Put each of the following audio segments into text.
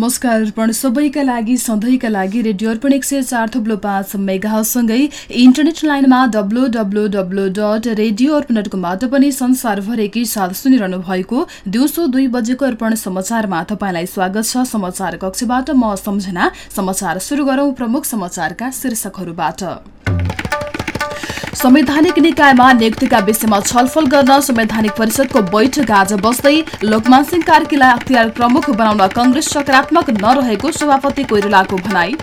नमस्कार अर्पण सबैका लागि सधैँका लागि रेडियो अर्पण एक सय चार थुप्लो पाँच मेगासँगै इन्टरनेट लाइनमा W W W dot radio Arpan dot कमबाट पनि संसारभरिकै साथ सुनिरहनु भएको दिउँसो दुई बजेको अर्पण समाचारमा तपाईँलाई स्वागत छ। समाचार कक्षबाट म सम्झना। समाचार सुरु गरौं प्रमुख समाचारका शीर्षकहरूबाट। संवैधानिक निकायमा नियुक्तिका विषयमा छलफल गर्न संवैधानिक परिषदको बैठक आज बस्दै लोकमान सिंह कार्कीलाई अख्तियार प्रमुख बनाउन कंग्रेस सकारात्मक नरहेको सभापति कोइरालाको भनाई।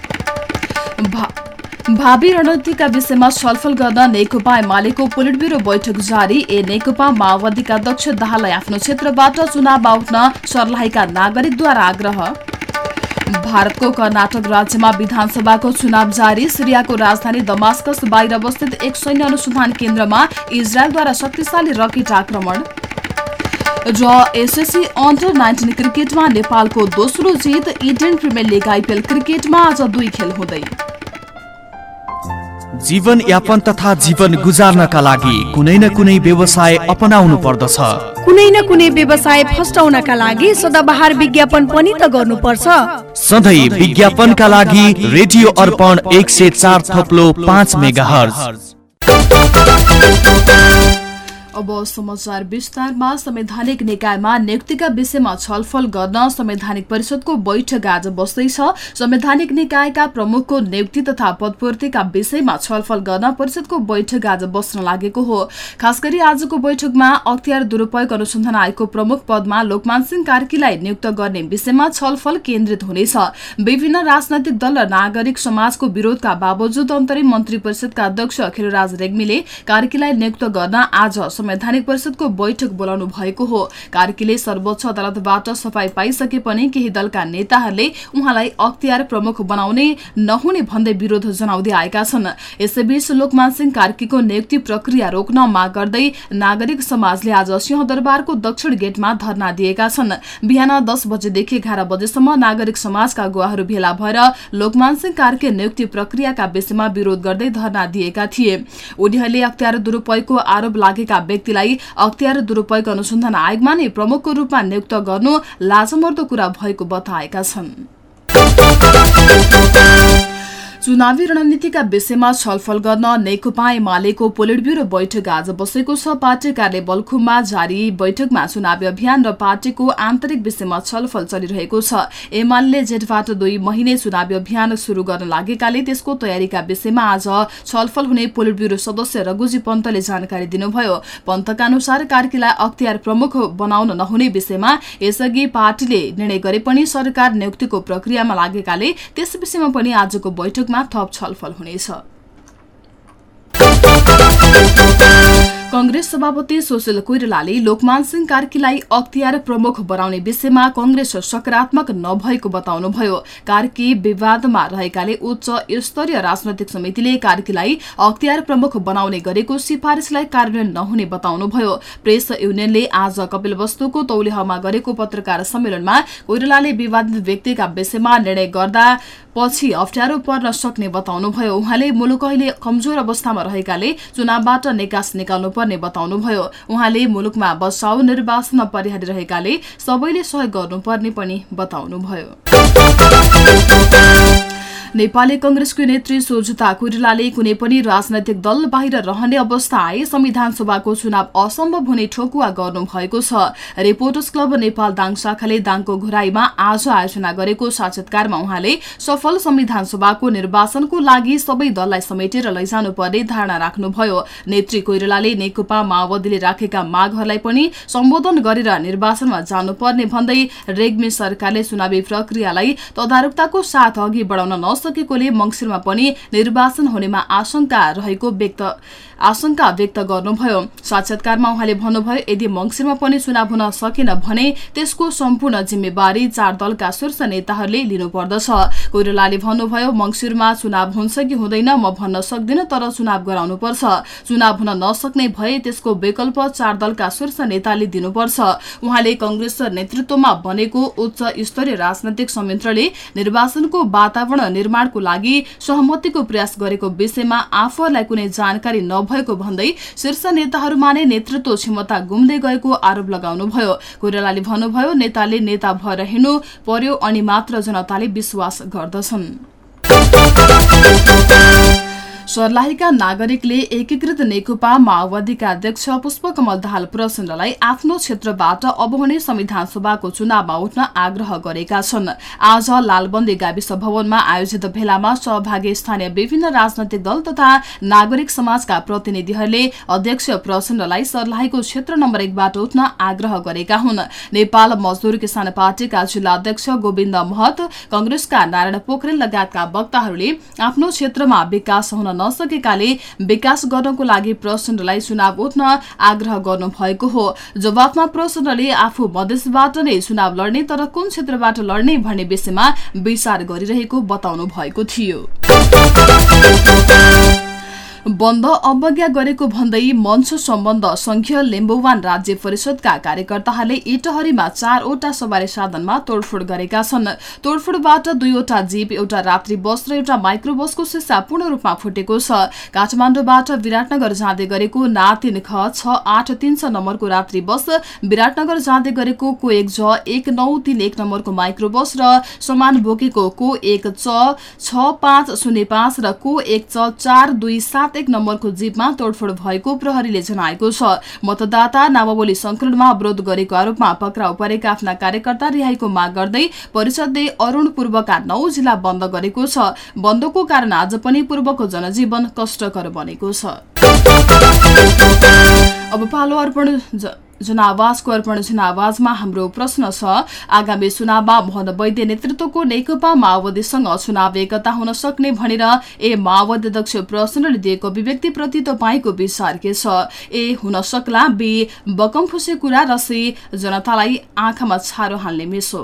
भावी रणनीतिका विषयमा छलफल गर्न नेकपा एमालेको पोलिट ब्युरो बैठक जारी। ए नेकपा माओवादीका अध्यक्ष दाहाललाई आफ्नो क्षेत्रबाट चुनाव उठ्न सर्लाहीका नागरिकद्वारा आग्रह। भारतको कर्नाटक राज्यमा विधानसभाको चुनाव जारी। सिरियाको राजधानी दमास्कस बाहिर अवस्थित एक सैन्य अनुसन्धान केन्द्रमा इजरायलद्वारा शक्तिशाली रकेट आक्रमण। र एसएससी अन्डर नाइन्टिन क्रिकेटमा नेपालको दोस्रो जित इडेन प्रिमियर लिग आइपिएल क्रिकेटमा आज दुई खेल हुँदै। जीवन यापन तथा जीवन गुजार्नका लागि कुनै न कुनै व्यवसाय अपनाउनु पर्दछ। कुनै न कुनै व्यवसाय फस्टाउनका लागि सदाबहार विज्ञापन पनि त गर्नुपर्छ। सधैँ विज्ञापनका लागि रेडियो अर्पण एक सय चार थप्लो पाँच मेगा अब समाचार विस्तारमा संवैधानिक निकायमा नियुक्तिका विषयमा छलफल गर्न संवैधानिक परिषदको बैठक आज बस्दैछ। संवैधानिक निकायका प्रमुखको नियुक्ति तथा पदपूर्तिका विषयमा छलफल गर्न परिषदको बैठक आज बस्न लागेको हो। खास आजको बैठकमा अख्तियार दुरूपयोग अनुसन्धान आयोगको प्रमुख पदमा लोकमान सिंह कार्कीलाई नियुक्त गर्ने विषयमा छलफल केन्द्रित हुनेछ। विभिन्न राजनैतिक दल र नागरिक समाजको विरोधका बावजुद अन्तरिम मन्त्री परिषदका अध्यक्ष खेलराज रेग्मीले कार्कीलाई नियुक्त गर्न आज संवैधानिक परिषदको बैठक बोलाउनु भएको हो। कार्कीले सर्वोच्च अदालतबाट सफाई पाइसके पनि केही दलका नेताहरूले उहाँलाई अख्तियार प्रमुख बनाउने नहुने भन्दै विरोध जनाउँदै आएका छन्। यसैबीच लोकमान सिंह कार्कीको नियुक्ति प्रक्रिया रोक्न माग गर्दै नागरिक समाजले आज सिंहदरबारको दक्षिण गेटमा धरना दिएका छन्। बिहान दस बजेदेखि एघार बजेसम्म नागरिक समाजका गुवाहरू भेला भएर लोकमान सिंह कार्की नियुक्ति प्रक्रियाका विषयमा विरोध गर्दै धरना दिएका थिए। उनीहरूले अख्तियार दुरूपयोगको आरोप लागेका व्यक्तिलाई अख्तियार दुरूपयोग अनुसन्धान आयोगमा नै प्रमुखको रूपमा नियुक्त गर्नु लाजमर्दो कुरा भएको बताएका छन्। चुनावी रणनीतिका विषयमा छलफल गर्न नेकपा एमालेको पोलिट ब्युरो बैठक आज बसेको छ। पार्टी कार्यालय बल्खुममा जारी बैठकमा चुनावी अभियान र पार्टीको आन्तरिक विषयमा छलफल चलिरहेको छ। एमाले जेठबाट दुई महिने चुनावी अभियान शुरू गर्न लागेकाले त्यसको तयारीका विषयमा आज छलफल हुने पोलिट ब्युरो सदस्य रघुजी पन्तले जानकारी दिनुभयो। पन्तका अनुसार कार्कीलाई अख्तियार प्रमुख बनाउन नहुने विषयमा यसअघि पार्टीले निर्णय गरे पनि सरकार नियुक्तिको प्रक्रियामा लागेकाले त्यस विषयमा पनि आजको बैठकमा थप छलफल हुनेछ। कंग्रेस सभापति सुशील कोइरालाले लोकमान सिंह कार्कीलाई अख्तियार प्रमुख बनाउने विषयमा कंग्रेस सकारात्मक नभएको बताउनुभयो। कार्की विवादमा रहेकाले उच्च स्तरीय राजनैतिक समितिले कार्कीलाई अख्तियार प्रमुख बनाउने गरेको सिफारिसलाई कार्यान्वयन नहुने बताउनुभयो। प्रेस युनियनले आज कपिल वस्तुको तौलेहमा गरेको पत्रकार सम्मेलनमा कोइरालाले विवादित व्यक्तिका विषयमा निर्णय गर्दा पछि अप्ठ्यारो पर्न सक्ने बताउनुभयो। उहाँले मुलुक अहिले कमजोर अवस्थामा रहेकाले चुनावबाट निकास निकाल्नु पर्ने बताउनुभयो। उहाँले मुलुकमा बचाउ निर्वाचन परिहारिरहेकाले सबैले सहयोग गर्नुपर्ने पनि बताउनुभयो। नेपाली कंग्रेसको नेत्री सोझुता कुइरालाले कुनै पनि राजनैतिक दल बाहिर रहने अवस्था आए संविधान सभाको चुनाव असम्भव हुने ठोकुवा गर्नु भएको छ। रिपोर्टर्स क्लब नेपाल दाङ शाखाले दाङको घुराईमा आज आयोजना गरेको साक्षात्कारमा उहाँले सफल संविधान सभाको निर्वाचनको लागि सबै दललाई समेटेर लैजानु पर्ने धारणा राख्नुभयो। नेत्री कोइरालाले नेकपा माओवादीले राखेका मागहरूलाई पनि सम्बोधन गरेर निर्वाचनमा जानुपर्ने भन्दै रेग्मी सरकारले चुनावी प्रक्रियालाई तदारुकताको साथ अघि बढाउन नसकेकोले मंगिरमा पनि निर्वाचन हुनेमा आशंका रहेको व्यक्त आशंका व्यक्त गर्नुभयो। साक्षात्कारमा उहाँले भन्नुभयो यदि मंगिरमा पनि चुनाव हुन सकेन भने त्यसको सम्पूर्ण जिम्मेवारी चार दलका शीर्ष नेताहरूले लिनुपर्दछ। कोइरालाले भन्नुभयो मंगिरमा चुनाव हुन्छ कि हुँदैन म भन्न सक्दिन तर चुनाव गराउनुपर्छ। चुनाव हुन नसक्ने भए त्यसको विकल्प चार दलका शीर्ष नेताले दिनुपर्छ। उहाँले कंग्रेस नेतृत्वमा बनेको उच्च स्तरीय राजनैतिक संयन्त्रले निर्वाचनको वातावरण निर्माणको लागि सहमतिको प्रयास गरेको विषयमा आफूहरूलाई कुनै जानकारी नभएको भन्दै शीर्ष नेताहरूमा नै नेतृत्व क्षमता गुम्दै गएको आरोप लगाउनुभयो। कोइरालाले भन्नुभयो नेताले नेता भएर हिँड्नु पर्यो अनि मात्र जनताले विश्वास गर्दछन्। सर्लाहीका नागरिकले एकीकृत नेकपा माओवादीका अध्यक्ष पुष्पकमल दाहाल प्रचण्डलाई आफ्नो क्षेत्रबाट अब हुने संविधान सभाको चुनावमा उठ्न आग्रह गरेका छन्। आज लालबन्दी गाविस भवनमा आयोजित भेलामा सहभागी स्थानीय विभिन्न राजनैतिक दल तथा नागरिक समाजका प्रतिनिधिहरूले अध्यक्ष प्रचण्डलाई सर्लाहीको क्षेत्र नम्बर एकबाट उठ्न आग्रह गरेका हुन्। नेपाल मजदुर किसान पार्टीका जिल्ला अध्यक्ष गोविन्द महत कंग्रेसका नारायण पोखरेल लगायतका वक्ताहरूले आफ्नो क्षेत्रमा विकास हुन नसकेकाले विकास गर्नको लागि प्रचण्डलाई चुनाव उठ्न आग्रह गर्नु भएको हो। जवाफमा प्रचण्डले आफू मधेसबाट नै चुनाव लड्ने तर कुन क्षेत्रबाट लड्ने भन्ने विषयमा विचार गरिरहेको बताउनु भएको थियो। बन्द अवज्ञा गरेको भन्दै मञ्च सम्बन्ध संघीय लिम्बुवान राज्य परिषदका कार्यकर्ताहरूले इटहरीमा चारवटा सवारी साधनमा तोडफोड गरेका छन्। तोडफोडबाट दुईवटा जीप एउटा रात्रि बस र एउटा माइक्रो बसको सिसा पूर्ण रूपमा फुटेको छ। काठमाडौँबाट विराटनगर जाँदै गरेको ना तीन ख छ आठ तीन छ नम्बरको रात्रि बस विराटनगर जाँदै गरेको को एक ज एक नौ तीन एक नम्बरको माइक्रो बस र समान बोकेको को एक च छ पाँच शून्य पाँच र को एक च चार दुई सात एक नम्बरको जीपमा तोडफोड भएको प्रहरीले जनाएको छ। मतदाता नामावली संकलनमा अवरोध गरेको आरोपमा पक्राउ परेका आफ्ना कार्यकर्ता रिहाईको माग गर्दै परिषदले अरूण पूर्वका नौ जिल्ला बन्द गरेको छ। बन्दको कारण आज पनि पूर्वको जनजीवन कष्टकर बनेको छ। जनावाजको अर्पण जनावाजमा हाम्रो प्रश्न छ आगामी चुनावमा मोहन वैद्य नेतृत्वको नेकपा माओवादीसँग चुनाव एकता हुन सक्ने भनेर ए माओवादी अध्यक्ष प्रश्नले दिएको अभिव्यक्तिप्रति तपाईँको विचार के छ? ए हुन सक्ला बी बकम फुसे कुरा र सी जनतालाई आँखामा छारो हाल्ने मेसो।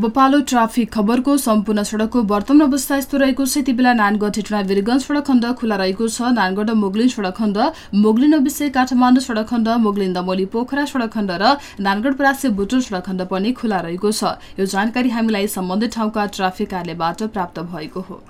अब पालो ट्राफिक खबरको सम्पूर्ण सड़कको वर्तमान अवस्था यस्तो रहेको छ। यति बेला नानगढ हेटुना वीरगंज सड़क खण्ड खुला रहेको छ। नानगढ मोगलिन सड़क खण्ड मोगलिन विषय काठमाडौँ सड़क खण्ड मोगलिन दमोली पोखरा सड़क खण्ड र नानगढ परासे बुटोल सड़क खण्ड पनि खुला रहेको छ। यो जानकारी हामीलाई सम्बन्धित ठाउँका ट्राफिक कार्यालयबाट प्राप्त भएको हो।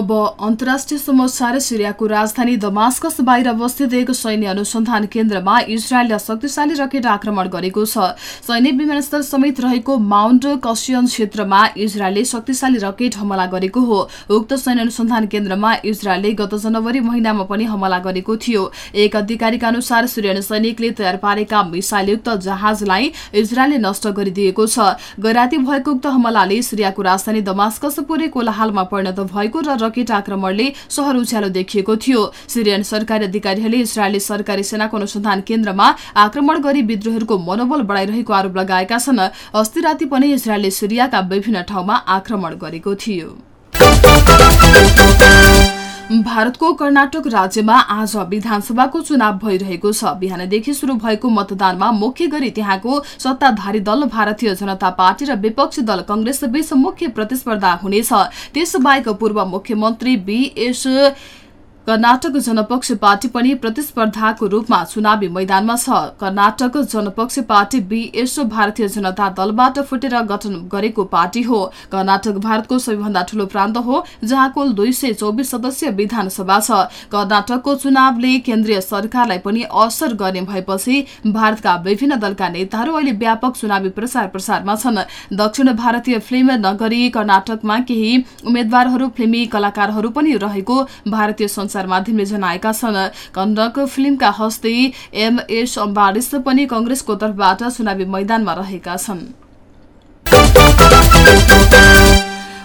अब अन्तर्राष्ट्रिय समाचार सिरियाको राजधानी दमास्कस बाहिर अवस्थित एक सैन्य अनुसन्धान केन्द्रमा इजरायलले शक्तिशाली रकेट आक्रमण गरेको छ। सैन्य विमानस्थल समेत रहेको माउन्ट कसियन क्षेत्रमा इजरायलले शक्तिशाली रकेट हमला गरेको हो। उक्त सैन्य अनुसन्धान केन्द्रमा इजरायलले गत जनवरी महिनामा पनि हमला गरेको थियो। एक अधिकारीका अनुसार सिरियन सैनिकले तयार पारेका मिसाइलयुक्त जहाजलाई इजरायलले नष्ट गरिदिएको छ। गैराती भएको उक्त हमलाले सिरियाको राजधानी दमास्कस पुरै कोलाहालमा परिणत भएको र रकेट आक्रमणले सहर उज्यालो देखिएको थियो। सिरियन सरकारी अधिकारीहरूले इजरायली सरकारी सेनाको अनुसन्धान केन्द्रमा आक्रमण गरी विद्रोहहरूको मनोबल बढाइरहेको आरोप लगाएका छन्। अस्ति राति पनि इजरायलले सिरियाका विभिन्न ठाउँमा आक्रमण गरेको थियो। भारतको कर्नाटक राज्यमा आज विधानसभाको चुनाव भइरहेको छ। बिहानदेखि शुरू भएको मतदानमा मुख्य गरी त्यहाँको सत्ताधारी दल भारतीय जनता पार्टी र विपक्षी दल कंग्रेस बीच मुख्य प्रतिस्पर्धा हुनेछ। त्यसबाहेक पूर्व मुख्यमन्त्री बीएस कर्नाटक जनपक्ष पार्टी पनि प्रतिस्पर्धाको रूपमा चुनावी मैदानमा छ। कर्नाटक जनपक्ष पार्टी बीएस भारतीय जनता दलबाट फुटेर गठन गरेको पार्टी हो। कर्नाटक भारतको सबैभन्दा ठूलो प्रान्त हो जहाँ कुल दुई सय चौबिस सदस्यीय विधानसभा छ। कर्नाटकको चुनावले केन्द्रीय सरकारलाई पनि असर गर्ने भएपछि भारतका विभिन्न दलका नेताहरू अहिले व्यापक चुनावी प्रचार प्रसारमा छन्। दक्षिण भारतीय फिल्म नगरी कर्नाटकमा केही उम्मेद्वारहरू फिल्मी कलाकारहरू पनि रहेको भारतीय संचार माध्यमले जनाएका छन्। कन्नक फिल्मका हस्ते एमएस अम्बारिस पनि कंग्रेसको तर्फबाट चुनावी मैदानमा रहेका छन्।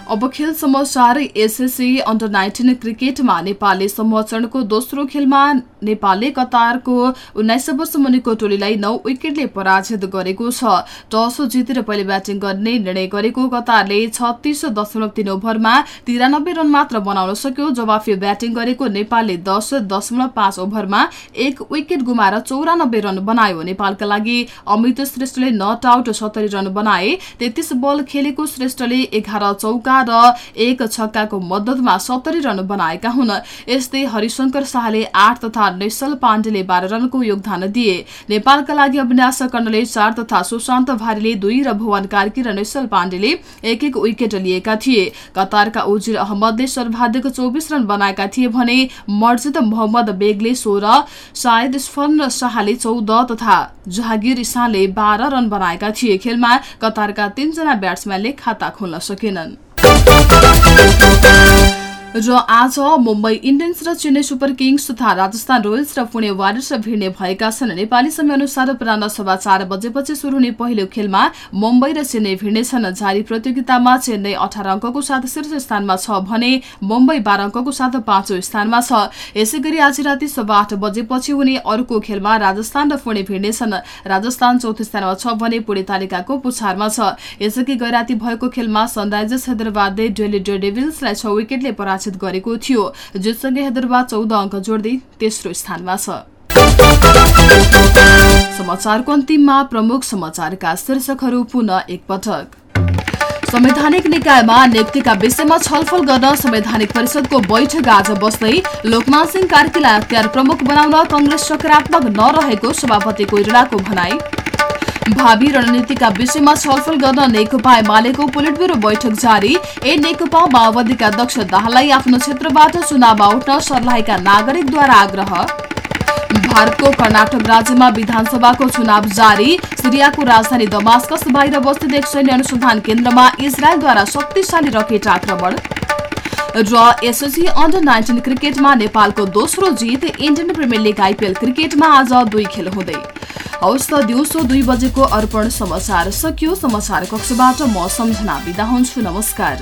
अब खेल समाचार एसएससी अन्डर नाइन्टिन क्रिकेटमा नेपालले चरणको दोस्रो खेलमा नेपालले कतारको उन्नाइस वर्ष मुनिको टोलीलाई नौ विकेटले पराजित गरेको छ। टस जितेर पहिले ब्याटिङ गर्ने निर्णय गरेको कतारले छत्तीस दशमलव तीन ओभरमा तिरानब्बे रन मात्र बनाउन सक्यो। जवाफी ब्याटिङ गरेको नेपालले दस दशमलव पाँच ओभरमा एक विकेट गुमाएर चौरानब्बे रन बनायो नेपालका लागि। अमित श्रेष्ठले नट आउट सत्तरी रन बनाए तेत्तीस बल खेलेको श्रेष्ठले एघार चौका र एक छक्काको मद्दतमा सत्तरी रन बनाएका हुन्। यस्तै हरिशंकर शाहले आठ तथा नेसल पाण्डेले बाह्र रनको योगदान दिए। नेपालका लागि अविनाश कर्णले चार तथा सुशान्त भारीले दुई र भुवन कार्की र नेसल पाण्डेले एक एक विकेट लिएका थिए। कतारका उजिर अहमदले सर्वाधिक चौबिस रन बनाएका थिए भने मर्जिद मोहम्मद बेगले सोह्र सायद स्फन शाहले चौध तथा जहागिर इसानले बाह्र रन बनाएका थिए। खेलमा कतारका तीनजना ब्याट्सम्यानले खाता खोल्न सकेनन्। र आज मुम्बई इन्डियन्स र चेन्नई सुपर किङ्स तथा राजस्थान रोयल्स र पुणे वारियर्स भिड्ने भएका छन्। नेपाली समय अनुसार अपरान्न सभा चार बजेपछि शुरू हुने पहिलो खेलमा मुम्बई र चेन्नई भिड्नेछन् जारी प्रतियोगितामा चेन्नई अठार अङ्कको साथ शीर्ष स्थानमा छ भने मुम्बई बाह्र अङ्कको साथ पाँचौं स्थानमा छ। यसै गरी आज राति सभा आठ बजेपछि हुने अर्को खेलमा राजस्थान र पुणे भिड्नेछन् राजस्थान चौथो स्थानमा छ भने पुणे तालिकाको पुछारमा छ। यसअघि गैराती भएको खेलमा सनराइजर्स हैदराबादले डेली डेभिल्सलाई छ विकेटले पराजित गरेको थियो जितसँगै हैदराबाद चौध अङ्क जोड्दै तेस्रो स्थानमा छ। समाचारको अन्तिममा प्रमुख समाचारका शीर्षकहरू पुनः एकपटक। संवैधानिक निकायमा नियुक्तिका विषयमा छलफल गर्न संवैधानिक परिषदको बैठक आज बस्दै लोकमान सिंह कार्कीलाई अख्तियार प्रमुख बनाउन कंग्रेस सकारात्मक नरहेको सभापति कोइरालाको भनाई। भावी रणनीतिका विषयमा छलफल गर्न नेकपा एमालेको पोलिट ब्युरो बैठक जारी। ए नेकपा माओवादीका अध्यक्ष दाहाललाई आफ्नो क्षेत्रबाट चुनावमा उठ्न सर्लाहीका नागरिकद्वारा आग्रह। भारतको कर्नाटक राज्यमा विधानसभाको चुनाव जारी। सिरियाको राजधानी दमास्कस बाहिर अवस्थित एक सैन्य अनुसन्धान केन्द्रमा इजरायलद्वारा शक्तिशाली रकेट आक्रमण। र एसएससी अन्डर नाइन्टिन क्रिकेटमा नेपालको दोस्रो जित इन्डियन प्रिमियर लिग आइपिएल क्रिकेटमा आज दुई खेल हुँदै। हवस् त दिउँसो दुई बजेको अर्पण समाचार सकियो। समाचार कक्षबाट म सम्झना बिदा हुन्छु। नमस्कार।